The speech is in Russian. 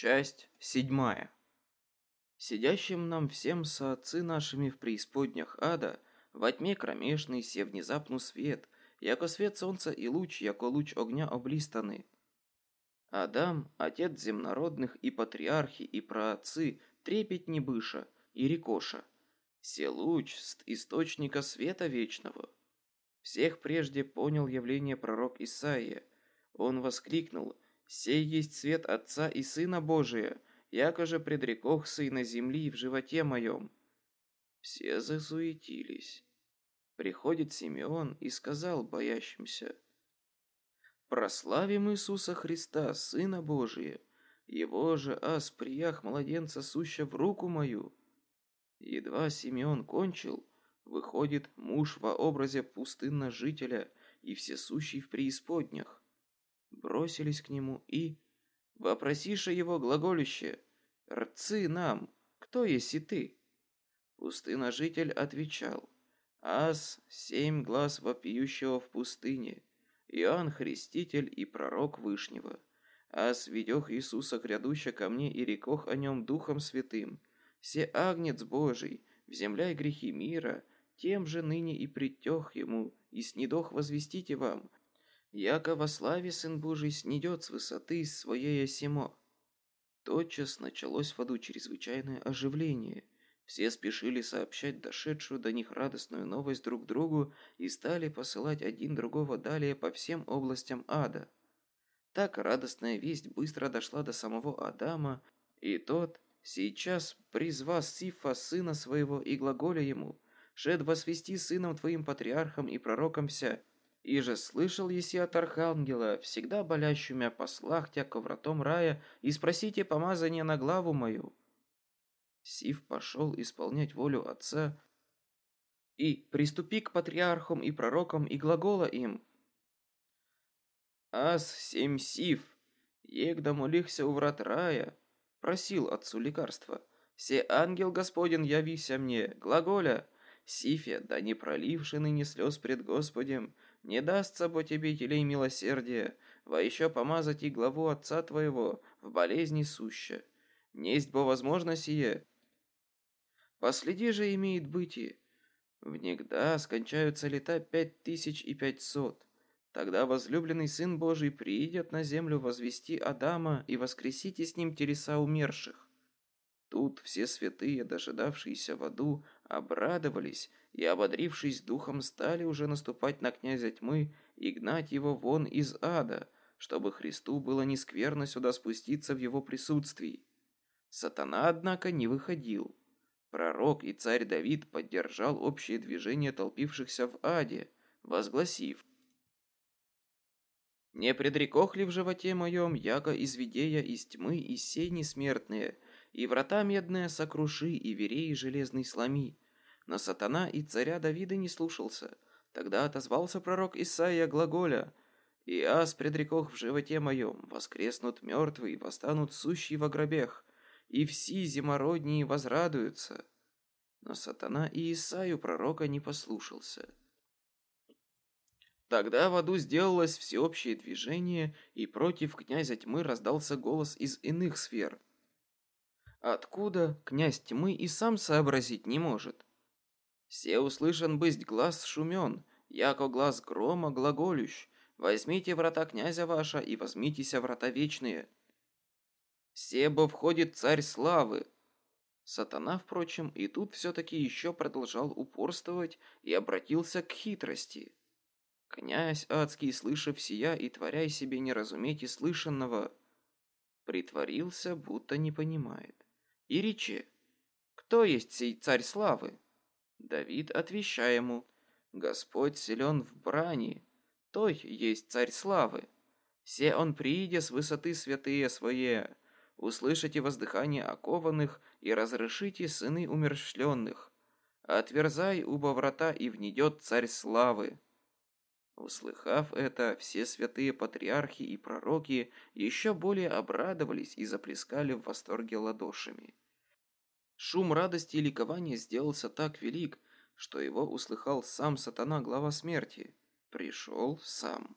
Часть седьмая. Сидящим нам всем со отцы нашими в преисподнях ада, во тьме кромешный се внезапну свет, яко свет солнца и луч, яко луч огня облистаны. Адам, отец земнородных и патриархи и праотцы, трепет небыша и рекоша. Се луч ст источника света вечного. Всех прежде понял явление пророк Исаия. Он воскликнул – Сей есть свет Отца и Сына Божия, яко же предрекох Сына Земли в животе моем». Все засуетились. Приходит Симеон и сказал боящимся, «Прославим Иисуса Христа, Сына Божия, Его же ас приях младенца суща в руку мою». Едва Симеон кончил, выходит муж во образе пустынно жителя и всесущий в преисподнях бросились к нему и... Вопросиша его глаголище, «Рцы нам, кто есть и ты?» Пустыножитель отвечал, «Аз, семь глаз вопиющего в пустыне, Иоанн Христитель и пророк Вышнего. Аз ведех Иисуса грядуща ко мне и рекох о нем Духом Святым. Се агнец Божий, вземляй грехи мира, тем же ныне и притех ему, и снедох возвестите вам, яко во славе Сын Божий снидет с высоты своей осемо. Тотчас началось в аду чрезвычайное оживление. Все спешили сообщать дошедшую до них радостную новость друг другу и стали посылать один другого далее по всем областям ада. Так радостная весть быстро дошла до самого Адама, и тот, сейчас призва Сифа, сына своего, и глаголя ему, «Шед восвести сыном твоим патриархом и пророком вся, и же слышал еси от архангела, всегда болящими о послах тя ковратом рая, и спросите помазание на главу мою. Сив пошел исполнять волю отца, и приступи к патриархам и пророкам и глагола им. Ас семь сив, егда молихся у врат рая, просил отцу лекарства. Се ангел Господин явися мне, глаголя, Сифе, да не проливши ныне слез пред Господем, не дастся бо тебе телей милосердия, во еще помазать и главу отца твоего в болезни суща. Несть бо возможно сие. Последи же имеет бытие. Внегда скончаются лета пять тысяч и пятьсот. Тогда возлюбленный Сын Божий приидет на землю возвести Адама и воскресите с ним телеса умерших. Тут все святые, дожидавшиеся в аду, обрадовались и, ободрившись духом, стали уже наступать на князя тьмы и гнать его вон из ада, чтобы Христу было не скверно сюда спуститься в его присутствии. Сатана, однако, не выходил. Пророк и царь Давид поддержал общее движение толпившихся в аде, возгласив «Не предрекох ли в животе моем, яко изведея из тьмы и сей несмертные, и врата медные сокруши, и верей железный сломи, но сатана и царя Давида не слушался. Тогда отозвался пророк Исаия глаголя «И аз предрекох в животе моем, воскреснут мертвые, восстанут сущие во гробех, и все зимородние возрадуются». Но сатана и Исаию пророка не послушался. Тогда в аду сделалось всеобщее движение, и против князя тьмы раздался голос из иных сфер. Откуда князь тьмы и сам сообразить не может? Все услышан бысть глаз шумен, яко глаз грома глаголющ. Возьмите врата князя ваша и возьмитеся врата вечные. Себо входит царь славы. Сатана, впрочем, и тут все-таки еще продолжал упорствовать и обратился к хитрости. Князь адский, слышав сия и творяй себе не разуметь и слышанного, притворился, будто не понимает. И рече, кто есть сей царь славы? Давид, отвечая ему, «Господь силен в брани, той есть царь славы. Се он приидя с высоты святые свои, услышите воздыхание окованных и разрешите сыны умершленных. Отверзай уба врата, и внедет царь славы». Услыхав это, все святые патриархи и пророки еще более обрадовались и заплескали в восторге ладошами. Шум радости и ликования сделался так велик, что его услыхал сам сатана, глава смерти. Пришел сам.